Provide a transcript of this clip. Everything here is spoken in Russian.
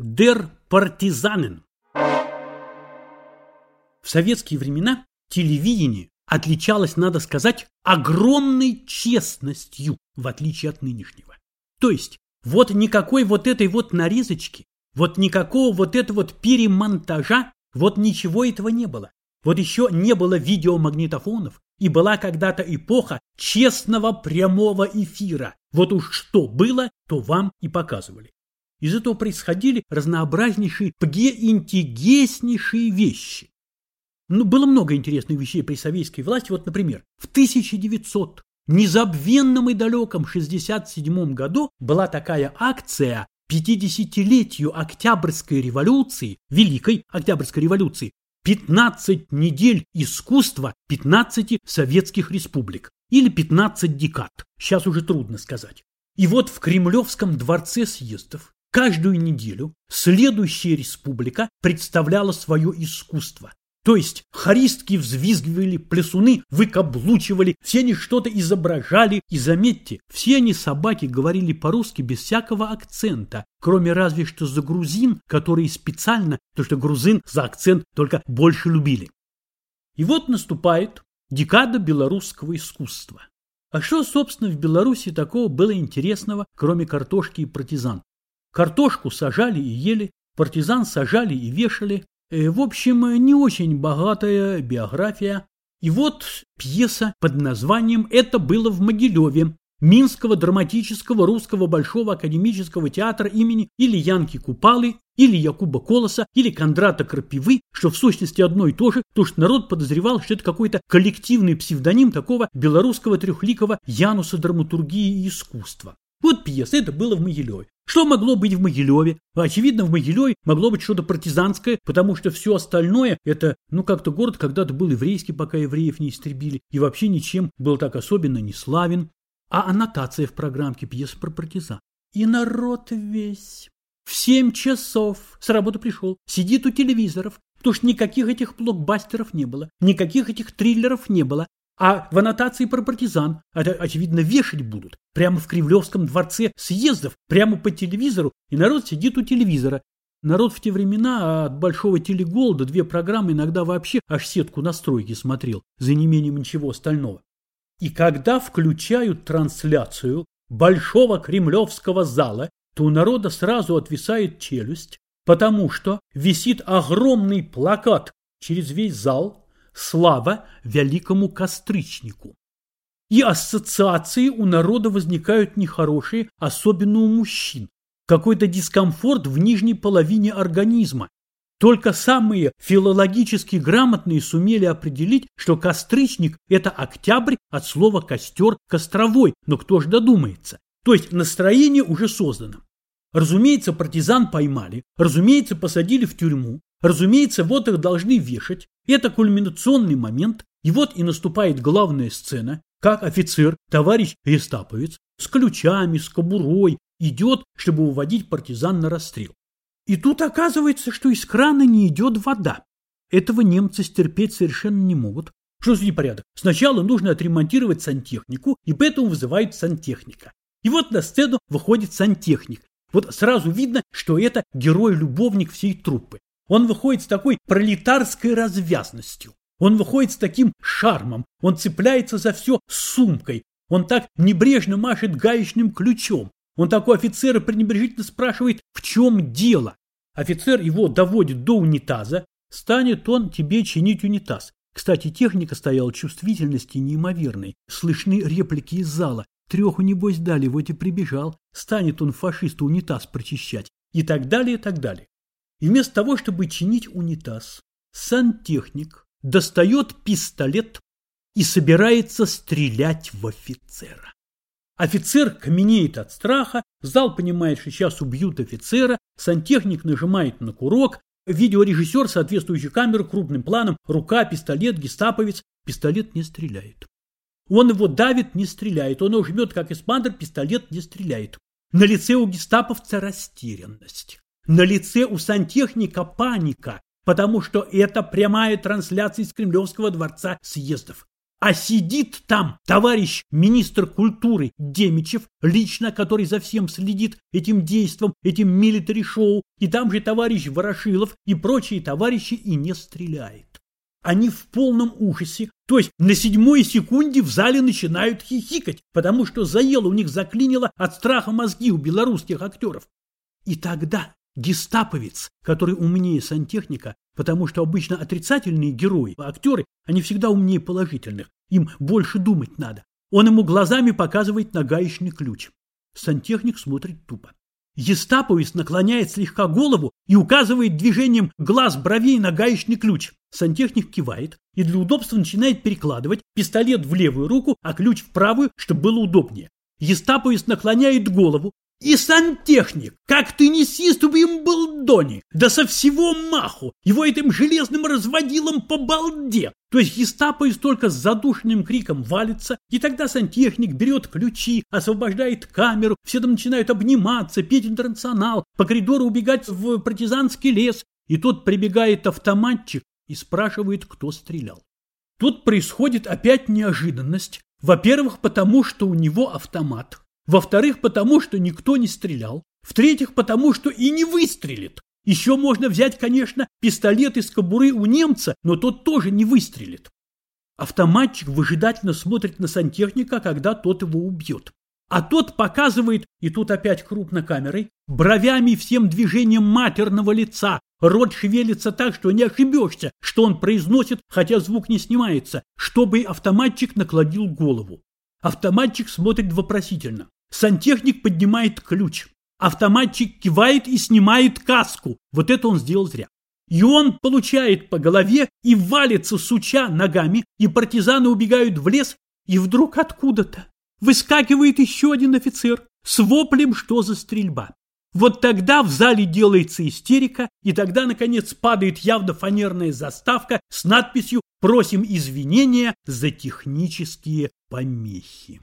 Дер партизанен. В советские времена телевидение отличалось, надо сказать, огромной честностью, в отличие от нынешнего. То есть, вот никакой вот этой вот нарезочки, вот никакого вот этого вот перемонтажа, вот ничего этого не было. Вот еще не было видеомагнитофонов, и была когда-то эпоха честного прямого эфира. Вот уж что было, то вам и показывали. Из этого происходили разнообразнейшие, пгеинтегеснейшие вещи. Ну, было много интересных вещей при советской власти. Вот, например, в 1900 незабвенном и далеком 67 году была такая акция 50-летию Октябрьской революции, Великой Октябрьской революции, 15 недель искусства 15 советских республик или 15 декад. Сейчас уже трудно сказать. И вот в Кремлевском дворце съездов Каждую неделю следующая республика представляла свое искусство. То есть хористки взвизгивали, плясуны выкаблучивали, все они что-то изображали. И заметьте, все они собаки говорили по-русски без всякого акцента, кроме разве что за грузин, которые специально, то что грузин за акцент только больше любили. И вот наступает декада белорусского искусства. А что, собственно, в Беларуси такого было интересного, кроме картошки и партизан? Картошку сажали и ели, партизан сажали и вешали. Э, в общем, не очень богатая биография. И вот пьеса под названием «Это было в Могилеве» Минского драматического русского большого академического театра имени или Янки Купалы, или Якуба Колоса, или Кондрата Крапивы, что в сущности одно и то же, то что народ подозревал, что это какой-то коллективный псевдоним такого белорусского трехликого Януса драматургии и искусства. Вот пьеса, это было в Могилеве. Что могло быть в Могилеве? Очевидно, в Могилеве могло быть что-то партизанское, потому что все остальное, это, ну, как-то город когда-то был еврейский, пока евреев не истребили, и вообще ничем был так особенно не славен. А аннотация в программке пьесы про партизан. И народ весь в семь часов с работы пришел, сидит у телевизоров, потому что никаких этих блокбастеров не было, никаких этих триллеров не было, а в аннотации про партизан, это, очевидно, вешать будут. Прямо в Кремлевском дворце съездов, прямо по телевизору, и народ сидит у телевизора. Народ в те времена от большого телеголода две программы иногда вообще аж сетку настройки смотрел, за неимением ничего остального. И когда включают трансляцию большого кремлевского зала, то у народа сразу отвисает челюсть, потому что висит огромный плакат через весь зал Слава великому костричнику. И ассоциации у народа возникают нехорошие, особенно у мужчин. Какой-то дискомфорт в нижней половине организма. Только самые филологически грамотные сумели определить, что костричник – это октябрь от слова «костер» – костровой, но кто ж додумается? То есть настроение уже создано. Разумеется, партизан поймали, разумеется, посадили в тюрьму, разумеется, вот их должны вешать, это кульминационный момент, и вот и наступает главная сцена, как офицер, товарищ гестаповец, с ключами, с кобурой, идет, чтобы уводить партизан на расстрел. И тут оказывается, что из крана не идет вода. Этого немцы стерпеть совершенно не могут. Что за непорядок? Сначала нужно отремонтировать сантехнику, и поэтому вызывают сантехника. И вот на сцену выходит сантехник. Вот сразу видно, что это герой-любовник всей труппы. Он выходит с такой пролетарской развязностью. Он выходит с таким шармом. Он цепляется за все сумкой. Он так небрежно машет гаечным ключом. Он такой офицера пренебрежительно спрашивает, в чем дело. Офицер его доводит до унитаза. Станет он тебе чинить унитаз. Кстати, техника стояла чувствительности неимоверной. Слышны реплики из зала. Треху, небось, дали, вот и прибежал. Станет он фашисту унитаз прочищать. И так далее, и так далее. И вместо того, чтобы чинить унитаз, сантехник достает пистолет и собирается стрелять в офицера. Офицер каменеет от страха, зал понимает, что сейчас убьют офицера, сантехник нажимает на курок, видеорежиссер, соответствующий камеру, крупным планом, рука, пистолет, гестаповец, пистолет не стреляет. Он его давит, не стреляет, он его жмет, как эспандер, пистолет не стреляет. На лице у гестаповца растерянность. На лице у сантехника паника, потому что это прямая трансляция из Кремлевского дворца съездов. а сидит там товарищ министр культуры Демичев, лично который за всем следит этим действом, этим милитари-шоу, и там же товарищ Ворошилов и прочие товарищи и не стреляет. Они в полном ужасе, то есть на седьмой секунде в зале начинают хихикать, потому что заело у них заклинило от страха мозги у белорусских актеров. И тогда гестаповец, который умнее сантехника, потому что обычно отрицательные герои, актеры, они всегда умнее положительных, им больше думать надо. Он ему глазами показывает на гаечный ключ. Сантехник смотрит тупо. Естаповец наклоняет слегка голову и указывает движением глаз бровей на гаечный ключ. Сантехник кивает и для удобства начинает перекладывать пистолет в левую руку, а ключ в правую, чтобы было удобнее. Естаповец наклоняет голову, и сантехник, как ты с им был Дони, да со всего маху, его этим железным разводилом по балде. То есть гестаповец только с задушенным криком валится, и тогда сантехник берет ключи, освобождает камеру, все там начинают обниматься, петь интернационал, по коридору убегать в партизанский лес, и тут прибегает автоматчик и спрашивает, кто стрелял. Тут происходит опять неожиданность. Во-первых, потому что у него автомат. Во-вторых, потому что никто не стрелял. В-третьих, потому что и не выстрелит. Еще можно взять, конечно, пистолет из кобуры у немца, но тот тоже не выстрелит. Автоматчик выжидательно смотрит на сантехника, когда тот его убьет. А тот показывает, и тут опять крупно камерой, бровями всем движением матерного лица. Рот шевелится так, что не ошибешься, что он произносит, хотя звук не снимается, чтобы автоматчик накладил голову. Автоматчик смотрит вопросительно. Сантехник поднимает ключ. Автоматчик кивает и снимает каску. Вот это он сделал зря. И он получает по голове и валится, суча ногами, и партизаны убегают в лес, и вдруг откуда-то выскакивает еще один офицер с воплем, что за стрельба. Вот тогда в зале делается истерика, и тогда, наконец, падает явно фанерная заставка с надписью «Просим извинения за технические помехи».